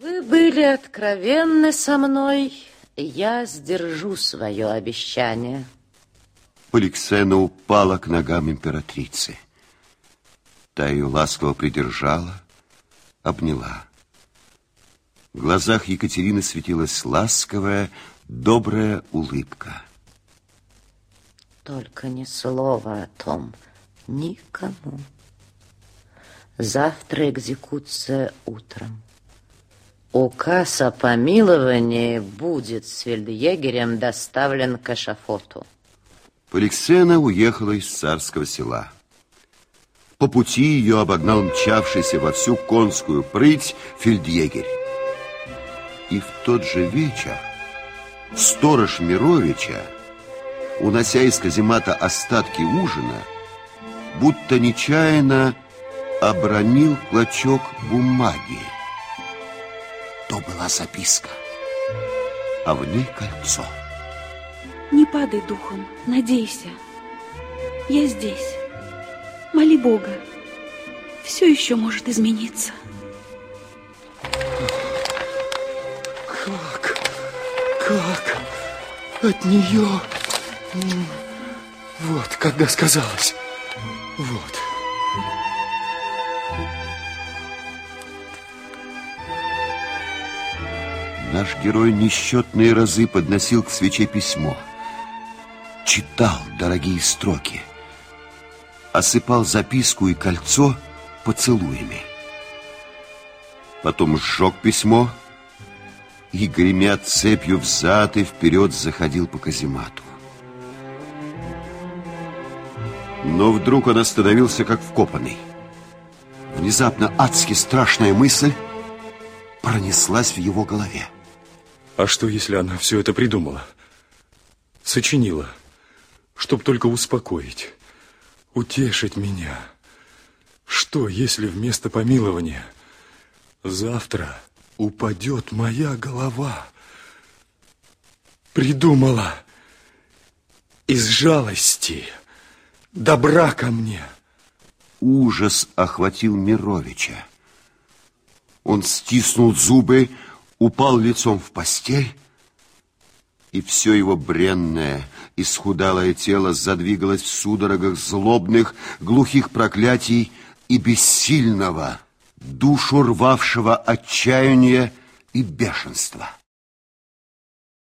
Вы были откровенны со мной, я сдержу свое обещание. Поликсена упала к ногам императрицы. Та ее ласково придержала, обняла. В глазах Екатерины светилась ласковая, добрая улыбка. Только ни слова о том никому. Завтра экзекуция утром. Указ о помиловании будет с фельдъегерем доставлен к эшафоту. Поликсена уехала из царского села. По пути ее обогнал мчавшийся во всю конскую прыть фельдъегерь. И в тот же вечер сторож Мировича, унося из каземата остатки ужина, будто нечаянно обронил клочок бумаги. То была записка, а в ней кольцо. Не падай духом, надейся. Я здесь. Моли Бога. Все еще может измениться. Как? Как? От нее? Вот, когда сказалось. Вот. Наш герой несчетные разы подносил к свече письмо. Читал дорогие строки. Осыпал записку и кольцо поцелуями. Потом сжег письмо и, гремя цепью взад и вперед, заходил по каземату. Но вдруг он остановился, как вкопанный. Внезапно адски страшная мысль пронеслась в его голове. А что, если она все это придумала? Сочинила, чтоб только успокоить, утешить меня. Что, если вместо помилования завтра упадет моя голова? Придумала из жалости, добра ко мне. Ужас охватил Мировича. Он стиснул зубы, упал лицом в постель, и все его бренное, исхудалое тело задвигалось в судорогах злобных, глухих проклятий и бессильного, душу рвавшего отчаяния и бешенства.